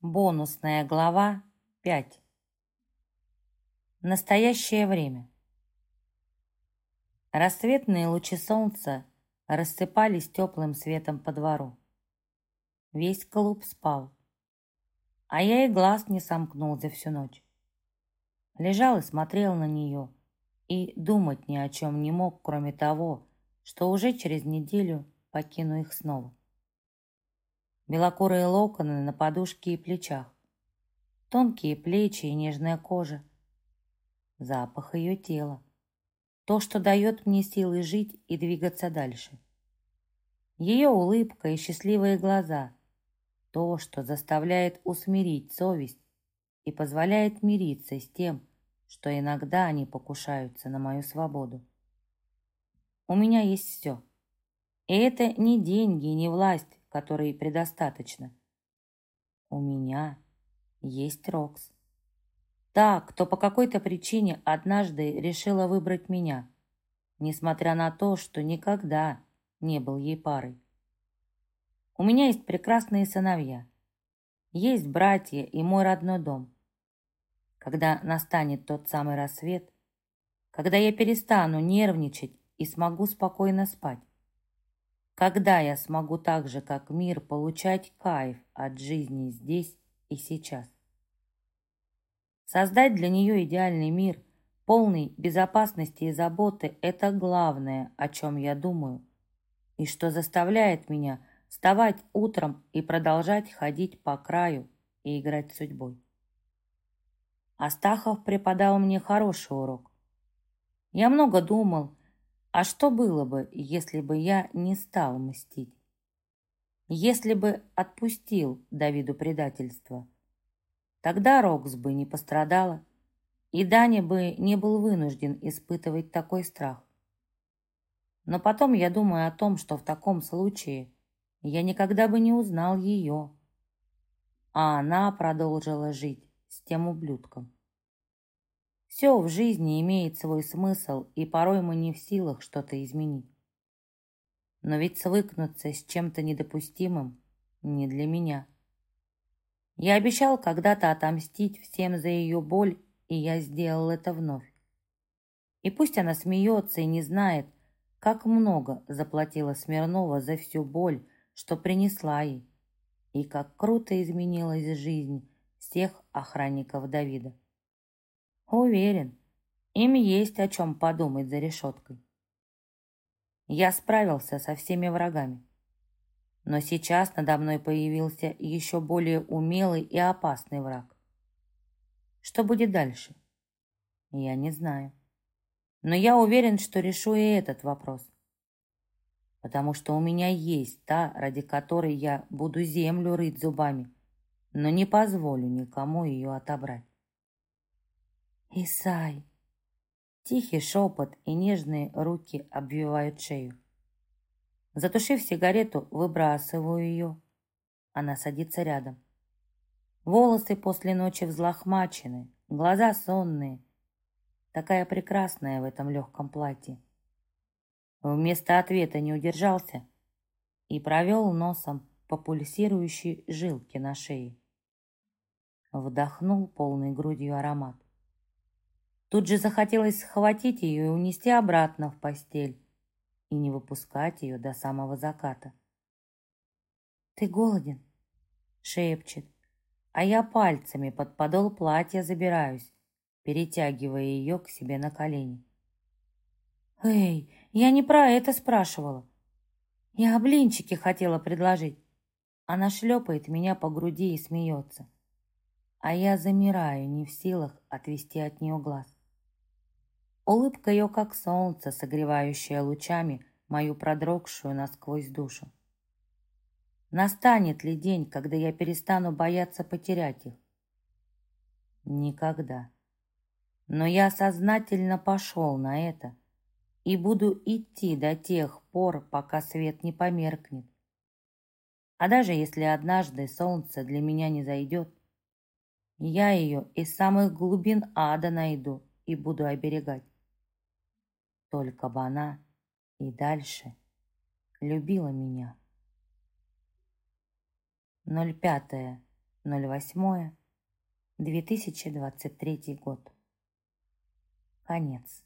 Бонусная глава 5. Настоящее время. Рассветные лучи солнца рассыпались теплым светом по двору. Весь клуб спал, а я и глаз не сомкнул за всю ночь. Лежал и смотрел на нее, и думать ни о чем не мог, кроме того, что уже через неделю покину их снова белокурые локоны на подушке и плечах, тонкие плечи и нежная кожа, запах ее тела, то, что дает мне силы жить и двигаться дальше. Ее улыбка и счастливые глаза, то, что заставляет усмирить совесть и позволяет мириться с тем, что иногда они покушаются на мою свободу. У меня есть все. И это не деньги, не власть, которой предостаточно. У меня есть Рокс. Та, кто по какой-то причине однажды решила выбрать меня, несмотря на то, что никогда не был ей парой. У меня есть прекрасные сыновья, есть братья и мой родной дом. Когда настанет тот самый рассвет, когда я перестану нервничать и смогу спокойно спать, когда я смогу так же, как мир, получать кайф от жизни здесь и сейчас? Создать для нее идеальный мир, полный безопасности и заботы – это главное, о чем я думаю, и что заставляет меня вставать утром и продолжать ходить по краю и играть судьбой. Астахов преподал мне хороший урок. Я много думал, а что было бы, если бы я не стал мстить? Если бы отпустил Давиду предательство? Тогда Рокс бы не пострадала, и Даня бы не был вынужден испытывать такой страх. Но потом я думаю о том, что в таком случае я никогда бы не узнал ее, а она продолжила жить с тем ублюдком. Все в жизни имеет свой смысл, и порой мы не в силах что-то изменить. Но ведь свыкнуться с чем-то недопустимым не для меня. Я обещал когда-то отомстить всем за ее боль, и я сделал это вновь. И пусть она смеется и не знает, как много заплатила Смирнова за всю боль, что принесла ей, и как круто изменилась жизнь всех охранников Давида. Уверен, им есть о чем подумать за решеткой. Я справился со всеми врагами. Но сейчас надо мной появился еще более умелый и опасный враг. Что будет дальше? Я не знаю. Но я уверен, что решу и этот вопрос. Потому что у меня есть та, ради которой я буду землю рыть зубами, но не позволю никому ее отобрать. Исай. Тихий шепот и нежные руки обвивают шею. Затушив сигарету, выбрасываю ее. Она садится рядом. Волосы после ночи взлохмачены, глаза сонные. Такая прекрасная в этом легком платье. Вместо ответа не удержался и провел носом по пульсирующей жилке на шее. Вдохнул полной грудью аромат. Тут же захотелось схватить ее и унести обратно в постель и не выпускать ее до самого заката. «Ты голоден?» — шепчет, а я пальцами под подол платья забираюсь, перетягивая ее к себе на колени. «Эй, я не про это спрашивала. Я блинчики хотела предложить». Она шлепает меня по груди и смеется, а я замираю, не в силах отвести от нее глаз. Улыбка ее, как солнце, согревающее лучами мою продрогшую насквозь душу. Настанет ли день, когда я перестану бояться потерять их? Никогда. Но я сознательно пошел на это и буду идти до тех пор, пока свет не померкнет. А даже если однажды солнце для меня не зайдет, я ее из самых глубин ада найду и буду оберегать. Только бы она и дальше любила меня. 05.02.20 08 2023 год. Конец.